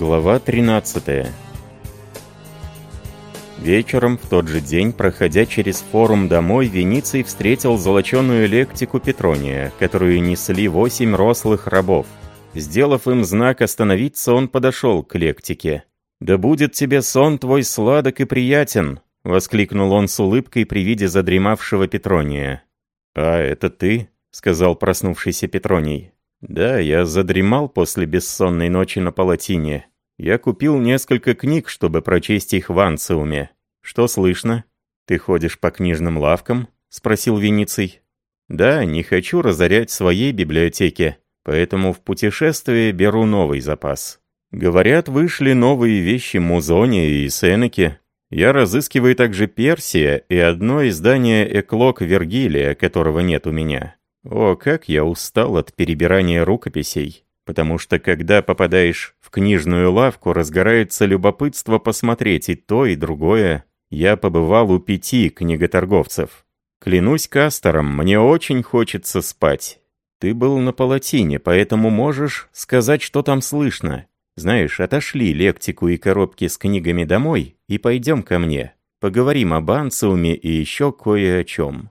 Глава 13 Вечером в тот же день, проходя через форум домой, Вениций встретил золоченую лектику Петрония, которую несли восемь рослых рабов. Сделав им знак остановиться, он подошел к лектике. «Да будет тебе сон твой сладок и приятен!» — воскликнул он с улыбкой при виде задремавшего Петрония. «А это ты?» — сказал проснувшийся Петроний. «Да, я задремал после бессонной ночи на палатине. Я купил несколько книг, чтобы прочесть их в Анциуме. Что слышно? Ты ходишь по книжным лавкам?» — спросил Вениций. «Да, не хочу разорять своей библиотеки, поэтому в путешествие беру новый запас. Говорят, вышли новые вещи Музони и Сенеки. Я разыскиваю также Персия и одно издание «Эклок Вергилия», которого нет у меня. О, как я устал от перебирания рукописей. Потому что когда попадаешь книжную лавку, разгорается любопытство посмотреть и то, и другое. Я побывал у пяти книготорговцев. Клянусь Кастором, мне очень хочется спать. Ты был на палатине, поэтому можешь сказать, что там слышно. Знаешь, отошли лектику и коробки с книгами домой и пойдем ко мне. Поговорим об Анциуме и еще кое о чем.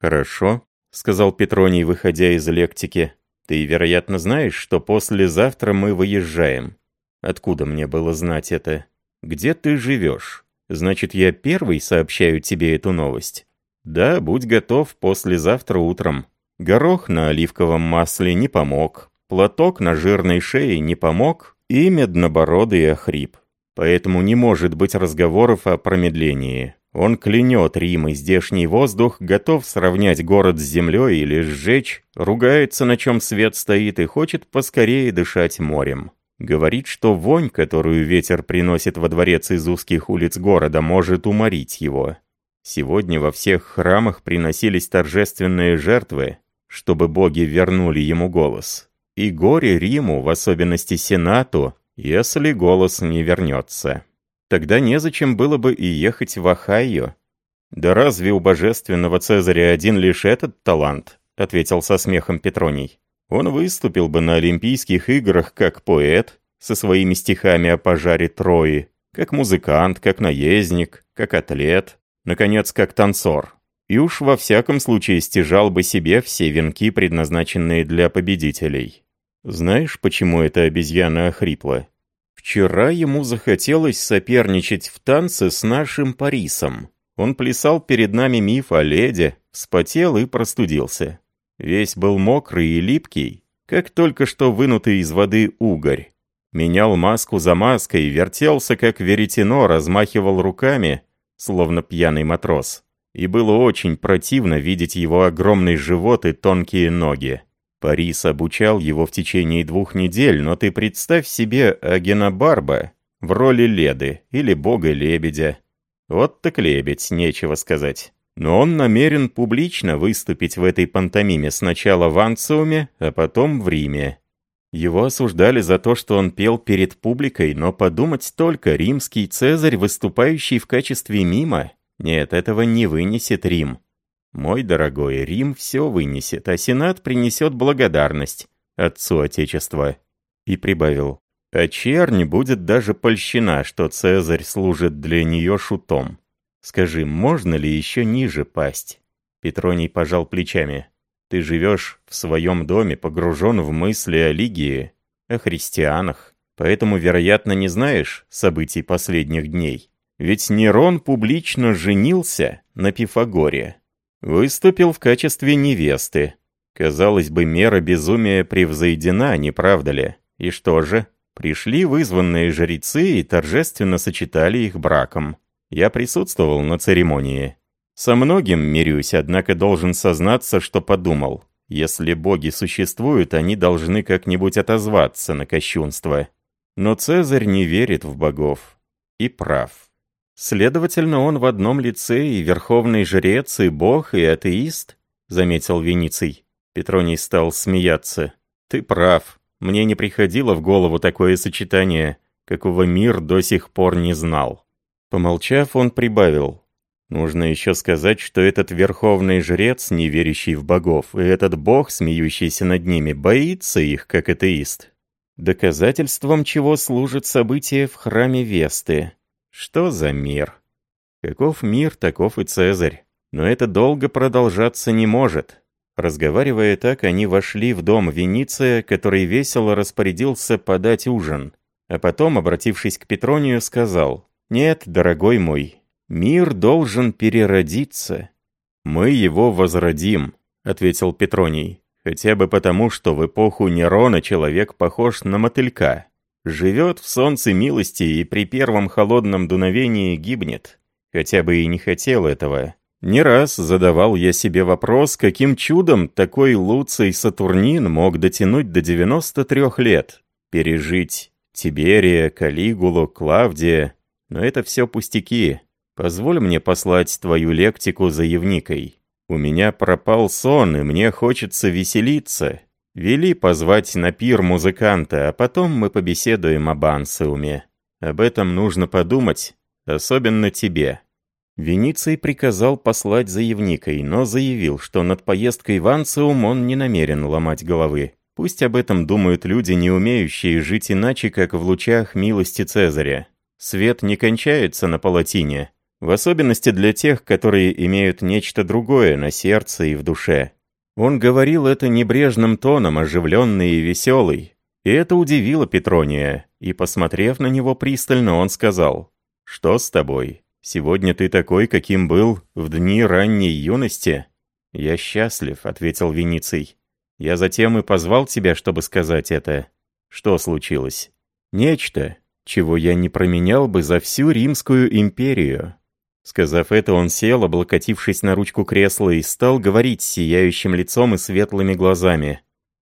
Хорошо, — сказал Петроний, выходя из лектики. «Ты, вероятно, знаешь, что послезавтра мы выезжаем. Откуда мне было знать это? Где ты живешь? Значит, я первый сообщаю тебе эту новость? Да, будь готов послезавтра утром. Горох на оливковом масле не помог, платок на жирной шее не помог, и меднобородый охрип. Поэтому не может быть разговоров о промедлении. Он клянет Рим и здешний воздух, готов сравнять город с землей или сжечь, ругается, на чем свет стоит, и хочет поскорее дышать морем. Говорит, что вонь, которую ветер приносит во дворец из узких улиц города, может уморить его. Сегодня во всех храмах приносились торжественные жертвы, чтобы боги вернули ему голос. И горе Риму, в особенности Сенату, если голос не вернется. Тогда незачем было бы и ехать в Ohio. «Да разве у божественного Цезаря один лишь этот талант?» — ответил со смехом Петроний. «Он выступил бы на Олимпийских играх как поэт, со своими стихами о пожаре Трои, как музыкант, как наездник, как атлет, наконец, как танцор. И уж во всяком случае стяжал бы себе все венки, предназначенные для победителей. Знаешь, почему эта обезьяна охрипла? Вчера ему захотелось соперничать в танце с нашим Парисом. Он плясал перед нами миф о леде, вспотел и простудился. Весь был мокрый и липкий, как только что вынутый из воды угорь. Менял маску за маской, вертелся, как веретено, размахивал руками, словно пьяный матрос. И было очень противно видеть его огромный живот и тонкие ноги. Парис обучал его в течение двух недель, но ты представь себе Агена Барба в роли Леды или бога-лебедя. Вот так лебедь, нечего сказать. Но он намерен публично выступить в этой пантомиме сначала в Анциуме, а потом в Риме. Его осуждали за то, что он пел перед публикой, но подумать только, римский цезарь, выступающий в качестве мима, нет, этого не вынесет Рим. Мой дорогой, Рим все вынесет, а Сенат принесет благодарность Отцу Отечества. И прибавил, а чернь будет даже польщена, что Цезарь служит для нее шутом. Скажи, можно ли еще ниже пасть? Петроний пожал плечами. Ты живешь в своем доме, погружен в мысли о Лигии, о христианах, поэтому, вероятно, не знаешь событий последних дней. Ведь Нерон публично женился на Пифагоре. Выступил в качестве невесты. Казалось бы, мера безумия превзойдена, не правда ли? И что же? Пришли вызванные жрецы и торжественно сочетали их браком. Я присутствовал на церемонии. Со многим мирюсь, однако должен сознаться, что подумал. Если боги существуют, они должны как-нибудь отозваться на кощунство. Но Цезарь не верит в богов. И прав. «Следовательно, он в одном лице и верховный жрец, и бог, и атеист?» — заметил Вениций. Петроний стал смеяться. «Ты прав. Мне не приходило в голову такое сочетание, какого мир до сих пор не знал». Помолчав, он прибавил. «Нужно еще сказать, что этот верховный жрец, не верящий в богов, и этот бог, смеющийся над ними, боится их, как атеист. доказательством чего служит событие в храме Весты. Что за мир? Каков мир, таков и Цезарь. Но это долго продолжаться не может. Разговаривая так, они вошли в дом Вениция, который весело распорядился подать ужин. А потом, обратившись к Петронию, сказал, «Нет, дорогой мой, мир должен переродиться». «Мы его возродим», — ответил Петроний. «Хотя бы потому, что в эпоху Нерона человек похож на мотылька. Живет в солнце милости и при первом холодном дуновении гибнет. Хотя бы и не хотел этого. Не раз задавал я себе вопрос, каким чудом такой Луций Сатурнин мог дотянуть до 93 лет, пережить Тиберия, Калигулу, Клавдия. Но это все пустяки. Позволь мне послать твою лектику за Евникой. У меня пропал сон, и мне хочется веселиться. Вели позвать на пир музыканта, а потом мы побеседуем об Ансеуме. Об этом нужно подумать, особенно тебе. Вениций приказал послать за Евникой, но заявил, что над поездкой в Ансиум он не намерен ломать головы. Пусть об этом думают люди, не умеющие жить иначе, как в лучах милости Цезаря. Свет не кончается на палатине, в особенности для тех, которые имеют нечто другое на сердце и в душе. Он говорил это небрежным тоном, оживленный и веселый. И это удивило Петрония, и, посмотрев на него пристально, он сказал, «Что с тобой? Сегодня ты такой, каким был в дни ранней юности?» «Я счастлив», — ответил Вениций. «Я затем и позвал тебя, чтобы сказать это. Что случилось?» «Нечто, чего я не променял бы за всю Римскую империю». Сказав это, он сел, облокотившись на ручку кресла, и стал говорить с сияющим лицом и светлыми глазами.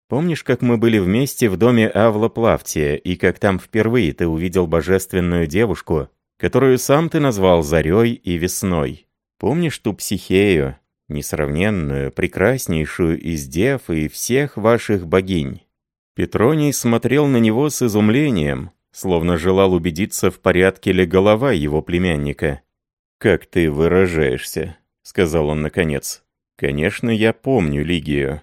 «Помнишь, как мы были вместе в доме Авла Плавтия, и как там впервые ты увидел божественную девушку, которую сам ты назвал Зарей и Весной. Помнишь ту психею, несравненную, прекраснейшую из дев и всех ваших богинь?» Петроний смотрел на него с изумлением, словно желал убедиться, в порядке ли голова его племянника. «Как ты выражаешься», — сказал он наконец. «Конечно, я помню Лигию».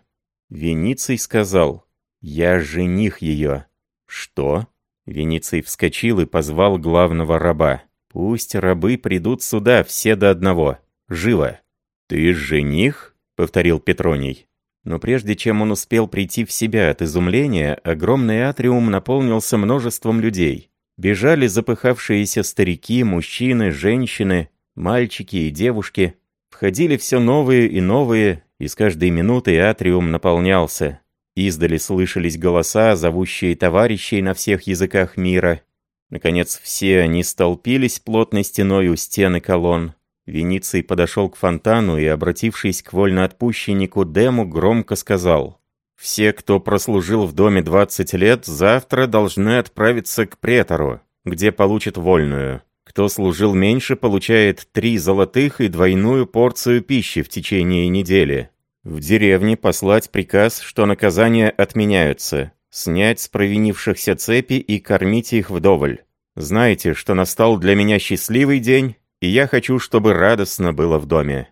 Вениций сказал, «Я жених ее». «Что?» Вениций вскочил и позвал главного раба. «Пусть рабы придут сюда, все до одного. Живо!» «Ты жених?» — повторил Петроний. Но прежде чем он успел прийти в себя от изумления, огромный атриум наполнился множеством людей. Бежали запыхавшиеся старики, мужчины, женщины, мальчики и девушки. Входили все новые и новые, и с каждой минутой атриум наполнялся. Издали слышались голоса, зовущие товарищей на всех языках мира. Наконец все они столпились плотной стеной у стены колонн. Вениций подошел к фонтану и, обратившись к вольноотпущеннику Дему, громко сказал. «Все, кто прослужил в доме 20 лет, завтра должны отправиться к претору, где получат вольную. Кто служил меньше, получает три золотых и двойную порцию пищи в течение недели. В деревне послать приказ, что наказания отменяются снять с провинившихся цепи и кормить их вдоволь. Знаете, что настал для меня счастливый день, и я хочу, чтобы радостно было в доме».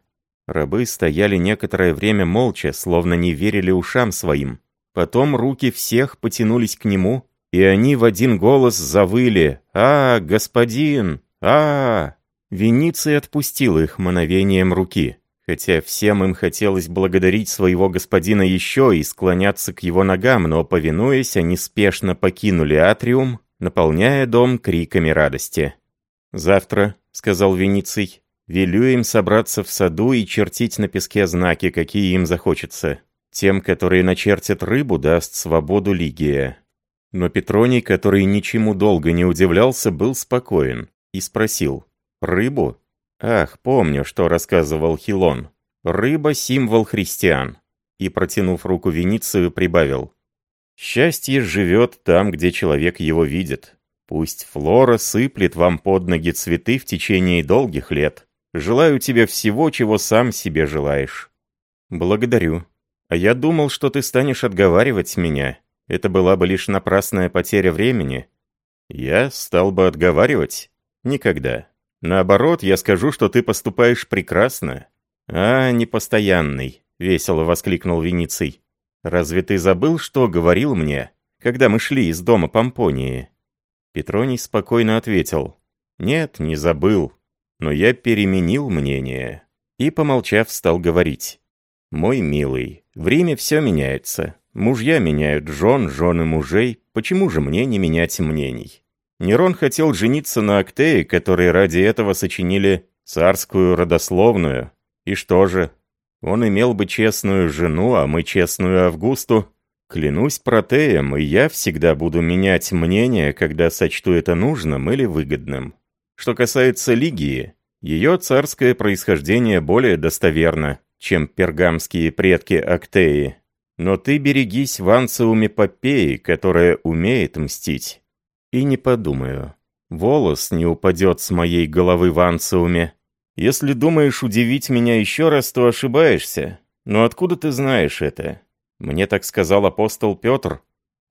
Рабы стояли некоторое время молча, словно не верили ушам своим. Потом руки всех потянулись к нему, и они в один голос завыли «А, господин! А, -а, -а отпустил их мановением руки хотя всем им хотелось благодарить своего господина еще и склоняться к его ногам, но, повинуясь, они спешно покинули атриум, наполняя дом криками радости. «Завтра», — сказал Вениций, — «велю им собраться в саду и чертить на песке знаки, какие им захочется. Тем, которые начертят рыбу, даст свободу Лигия». Но Петроний, который ничему долго не удивлялся, был спокоен и спросил «Рыбу?» Ах, помню, что рассказывал Хилон. Рыба — символ христиан. И, протянув руку Веницию, прибавил. Счастье живет там, где человек его видит. Пусть флора сыплет вам под ноги цветы в течение долгих лет. Желаю тебе всего, чего сам себе желаешь. Благодарю. А я думал, что ты станешь отговаривать меня. Это была бы лишь напрасная потеря времени. Я стал бы отговаривать? Никогда. Наоборот, я скажу, что ты поступаешь прекрасно». «А, непостоянный», — весело воскликнул Вениций. «Разве ты забыл, что говорил мне? когда мы шли из дома Помпонии?» Петроний спокойно ответил. «Нет, не забыл, но я переменил мнение». И, помолчав, стал говорить. «Мой милый, в Риме все меняется. Мужья меняют жен, жены мужей. Почему же мне не менять мнений?» Нерон хотел жениться на Актее, которые ради этого сочинили царскую родословную. И что же? Он имел бы честную жену, а мы честную Августу. Клянусь протеем, и я всегда буду менять мнение, когда сочту это нужным или выгодным. Что касается Лигии, ее царское происхождение более достоверно, чем пергамские предки Актеи. Но ты берегись Ванциуме Попеи, которая умеет мстить. И не подумаю. Волос не упадет с моей головы в Анциуме. Если думаешь удивить меня еще раз, то ошибаешься. Но откуда ты знаешь это? Мне так сказал апостол Петр.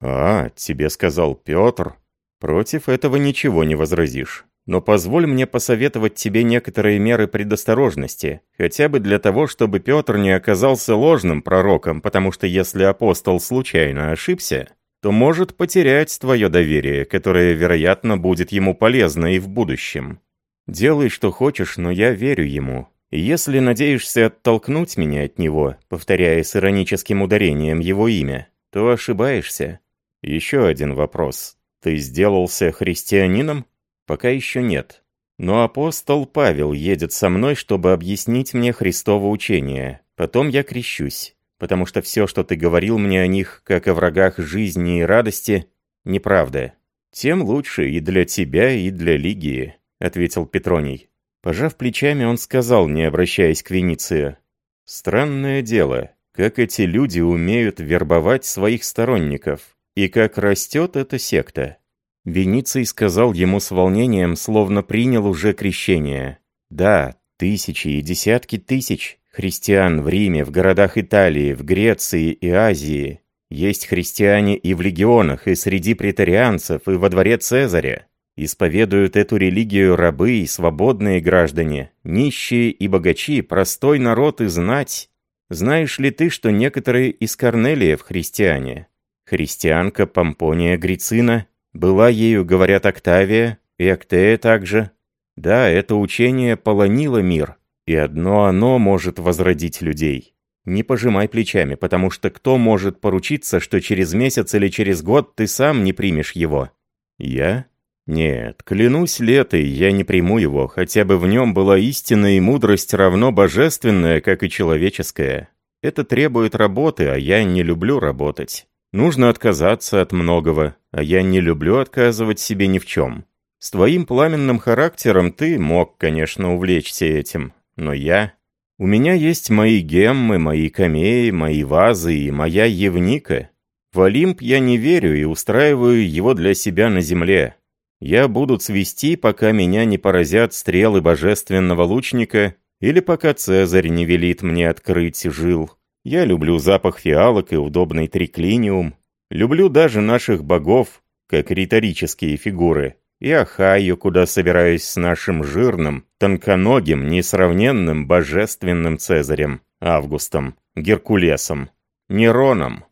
А, тебе сказал Петр. Против этого ничего не возразишь. Но позволь мне посоветовать тебе некоторые меры предосторожности, хотя бы для того, чтобы Петр не оказался ложным пророком, потому что если апостол случайно ошибся, то может потерять твое доверие, которое, вероятно, будет ему полезно и в будущем. Делай, что хочешь, но я верю ему. Если надеешься оттолкнуть меня от него, повторяя с ироническим ударением его имя, то ошибаешься. Еще один вопрос. Ты сделался христианином? Пока еще нет. Но апостол Павел едет со мной, чтобы объяснить мне Христово учение. Потом я крещусь потому что все, что ты говорил мне о них, как о врагах жизни и радости, неправда. Тем лучше и для тебя, и для Лигии», — ответил Петроний. Пожав плечами, он сказал, не обращаясь к Венеции, «Странное дело, как эти люди умеют вербовать своих сторонников, и как растет эта секта». Вениций сказал ему с волнением, словно принял уже крещение. «Да, тысячи и десятки тысяч, христиан в Риме, в городах Италии, в Греции и Азии. Есть христиане и в легионах, и среди претарианцев, и во дворе Цезаря. Исповедуют эту религию рабы и свободные граждане, нищие и богачи, простой народ и знать. Знаешь ли ты, что некоторые из Корнелиев христиане? Христианка Помпония Грицина, была ею, говорят, Октавия, и Актея также. Да, это учение полонило мир, и одно оно может возродить людей. Не пожимай плечами, потому что кто может поручиться, что через месяц или через год ты сам не примешь его? Я? Нет, клянусь летой, я не приму его, хотя бы в нем была истина и мудрость равно божественная, как и человеческая. Это требует работы, а я не люблю работать. Нужно отказаться от многого, а я не люблю отказывать себе ни в чем. С твоим пламенным характером ты мог, конечно, увлечься этим, но я... У меня есть мои геммы, мои камеи, мои вазы и моя Евника. В Олимп я не верю и устраиваю его для себя на земле. Я буду цвести, пока меня не поразят стрелы божественного лучника или пока Цезарь не велит мне открыть жил. Я люблю запах фиалок и удобный триклиниум. Люблю даже наших богов, как риторические фигуры и Ахайю, куда собираюсь с нашим жирным, тонконогим, несравненным божественным Цезарем, Августом, Геркулесом, Нероном.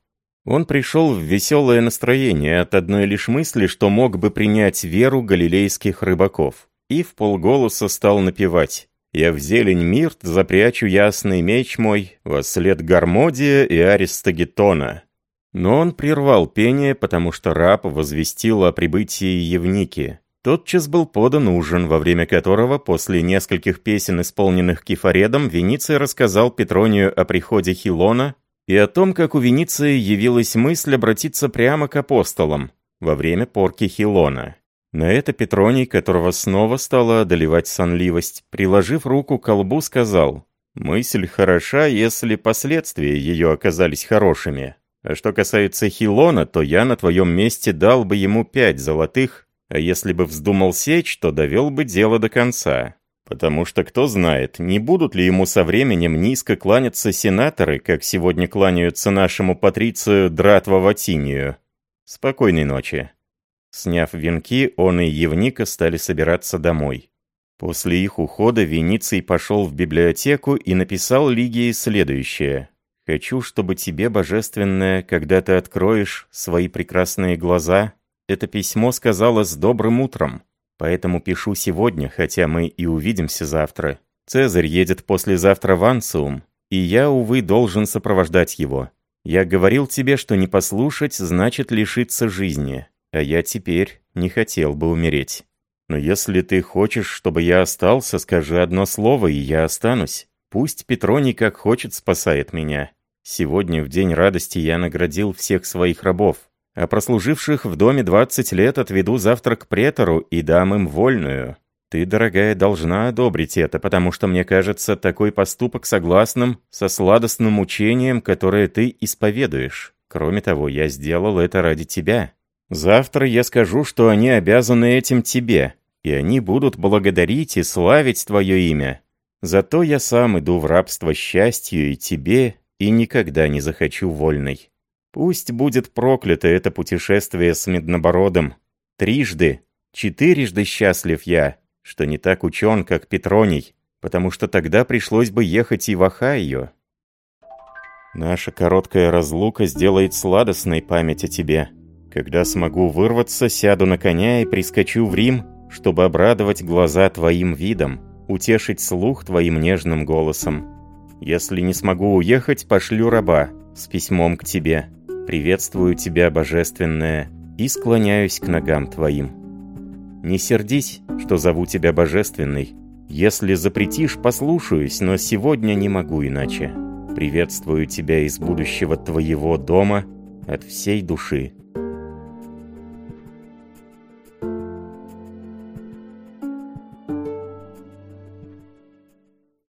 Он пришел в веселое настроение от одной лишь мысли, что мог бы принять веру галилейских рыбаков, и в полголоса стал напевать «Я в зелень мирт запрячу ясный меч мой во след Гармодия и Аристагетона, но он прервал пение, потому что раб возвестил о прибытии Евники. Тотчас был подан ужин, во время которого, после нескольких песен, исполненных кефаредом, Вениций рассказал Петронию о приходе Хилона и о том, как у Вениции явилась мысль обратиться прямо к апостолам во время порки Хилона. На это Петроний, которого снова стала одолевать сонливость, приложив руку к колбу, сказал, «Мысль хороша, если последствия ее оказались хорошими. А что касается Хилона, то я на твоем месте дал бы ему пять золотых, а если бы вздумал сечь, то довел бы дело до конца. Потому что кто знает, не будут ли ему со временем низко кланяться сенаторы, как сегодня кланяются нашему патрицию Дратва Ватинию. Спокойной ночи. Сняв венки, он и Евника стали собираться домой. После их ухода Вениций пошел в библиотеку и написал Лигии следующее. Хочу, чтобы тебе, божественное, когда ты откроешь свои прекрасные глаза, это письмо сказала с добрым утром. Поэтому пишу сегодня, хотя мы и увидимся завтра. Цезарь едет послезавтра в Ансиум, и я, увы, должен сопровождать его. Я говорил тебе, что не послушать значит лишиться жизни, а я теперь не хотел бы умереть. Но если ты хочешь, чтобы я остался, скажи одно слово, и я останусь. Пусть Петроний как хочет спасает меня. Сегодня, в день радости, я наградил всех своих рабов а прослуживших в доме 20 лет отведу завтра к претору и дам им вольную. Ты, дорогая, должна одобрить это, потому что мне кажется такой поступок согласным со сладостным учением, которое ты исповедуешь. Кроме того, я сделал это ради тебя. Завтра я скажу, что они обязаны этим тебе, и они будут благодарить и славить твое имя. Зато я сам иду в рабство счастью и тебе, и никогда не захочу вольной. Пусть будет проклято это путешествие с Меднобородом. Трижды, четырежды счастлив я, что не так учен, как Петроний, потому что тогда пришлось бы ехать и в Ахайо. Наша короткая разлука сделает сладостной память о тебе. Когда смогу вырваться, сяду на коня и прискочу в Рим, чтобы обрадовать глаза твоим видом, утешить слух твоим нежным голосом. Если не смогу уехать, пошлю раба с письмом к тебе. Приветствую тебя, Божественное, и склоняюсь к ногам твоим. Не сердись, что зову тебя Божественный. Если запретишь, послушаюсь, но сегодня не могу иначе. Приветствую тебя из будущего твоего дома от всей души.